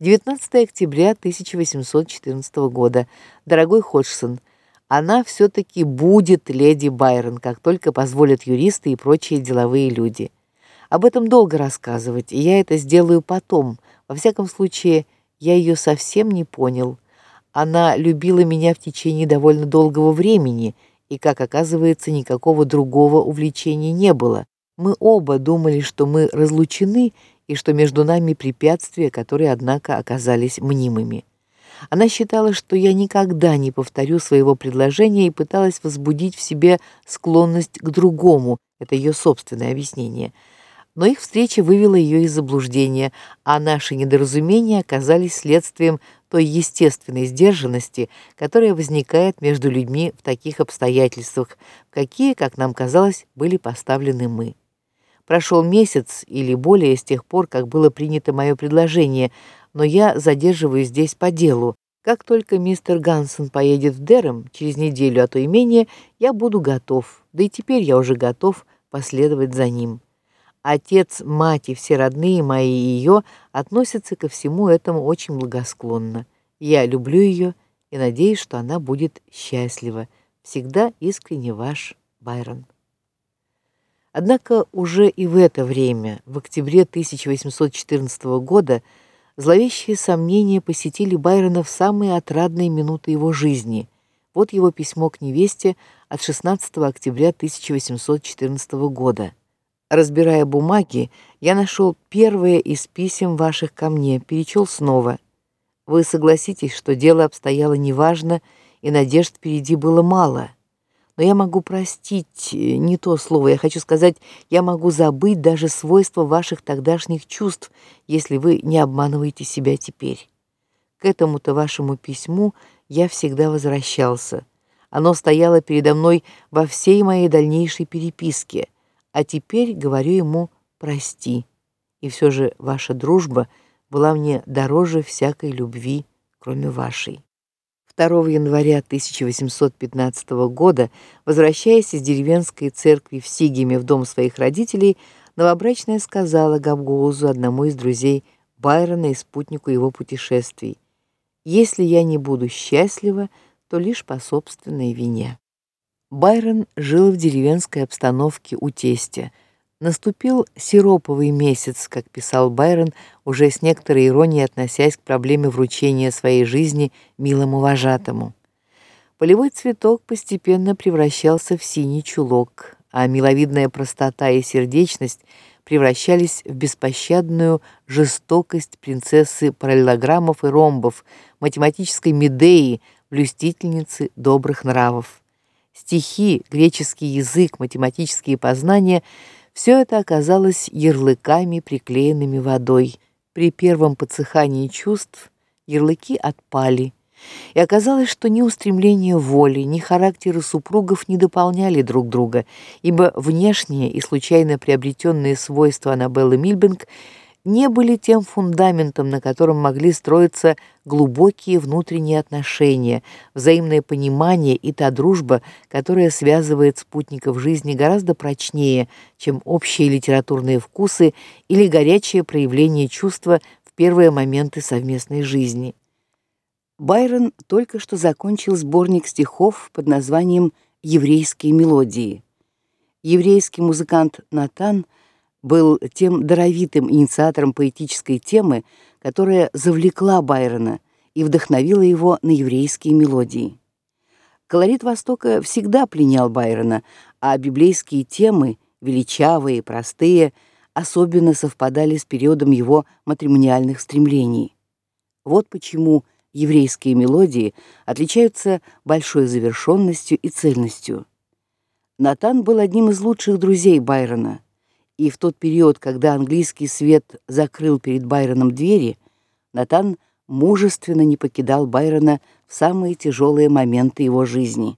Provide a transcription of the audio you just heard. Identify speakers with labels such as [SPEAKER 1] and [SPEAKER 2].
[SPEAKER 1] 19 октября 1814 года. Дорогой Ходжсон, она все таки будет леди Байрон, как только позволят юристы и прочие деловые люди. Об этом долго рассказывать, и я это сделаю потом. Во всяком случае, я ее совсем не понял. Она любила меня в течение довольно долгого времени, и, как оказывается, никакого другого увлечения не было. Мы оба думали, что мы разлучены и что между нами препятствия, которые однако оказались мнимыми. Она считала, что я никогда не повторю своего предложения и пыталась возбудить в себе склонность к другому. Это ее собственное объяснение. Но их встреча вывела ее из заблуждения, а наши недоразумения оказались следствием той естественной сдержанности, которая возникает между людьми в таких обстоятельствах, какие, как нам казалось, были поставлены мы. Прошел месяц или более с тех пор, как было принято мое предложение, но я задерживаюсь здесь по делу. Как только мистер Гансон поедет в Дерем через неделю, а то и менее, я буду готов. Да и теперь я уже готов последовать за ним. Отец, мать и все родные мои и ее относятся ко всему этому очень благосклонно. Я люблю ее и надеюсь, что она будет счастлива. Всегда искренне ваш Байрон. Однако уже и в это время, в октябре 1814 года, зловещие сомнения посетили Байрона в самые отрадные минуты его жизни. Вот его письмо к невесте от 16 октября 1814 года. Разбирая бумаги, я нашел первое из писем ваших ко мне, перечел снова. Вы согласитесь, что дело обстояло неважно, и надежд впереди было мало но я могу простить э, не то слово, я хочу сказать, я могу забыть даже свойства ваших тогдашних чувств, если вы не обманываете себя теперь. К этому-то вашему письму я всегда возвращался. Оно стояло передо мной во всей моей дальнейшей переписке, а теперь говорю ему прости. И все же ваша дружба была мне дороже всякой любви, кроме вашей. 2 января 1815 года, возвращаясь из деревенской церкви в Сигеме в дом своих родителей, новобрачная сказала Габгоузу, одному из друзей Байрона и спутнику его путешествий: "Если я не буду счастлива, то лишь по собственной вине". Байрон жил в деревенской обстановке у тестя. Наступил сироповый месяц, как писал Байрон, уже с некоторой иронией относясь к проблеме вручения своей жизни милому вожатому. Полевой цветок постепенно превращался в синий чулок, а миловидная простота и сердечность превращались в беспощадную жестокость принцессы параллелограммов и ромбов, математической Медеи, блюстительницы добрых нравов. Стихи, греческий язык, математические познания — все это оказалось ярлыками, приклеенными водой. При первом подсыхании чувств ярлыки отпали, и оказалось, что ни устремление воли, ни характеры супругов не дополняли друг друга, ибо внешние и случайно приобретенные свойства Аннабеллы Мильбинг – не были тем фундаментом, на котором могли строиться глубокие внутренние отношения, взаимное понимание и та дружба, которая связывает спутников жизни гораздо прочнее, чем общие литературные вкусы или горячее проявление чувства в первые моменты совместной жизни. Байрон только что закончил сборник стихов под названием Еврейские мелодии. Еврейский музыкант Натан был тем даровитым инициатором поэтической темы, которая завлекла Байрона и вдохновила его на еврейские мелодии. Колорит Востока всегда пленял Байрона, а библейские темы, величавые, простые, особенно совпадали с периодом его матримониальных стремлений. Вот почему еврейские мелодии отличаются большой завершенностью и цельностью. Натан был одним из лучших друзей Байрона и в тот период, когда английский свет закрыл перед Байроном двери, Натан мужественно не покидал Байрона в самые тяжелые моменты его жизни.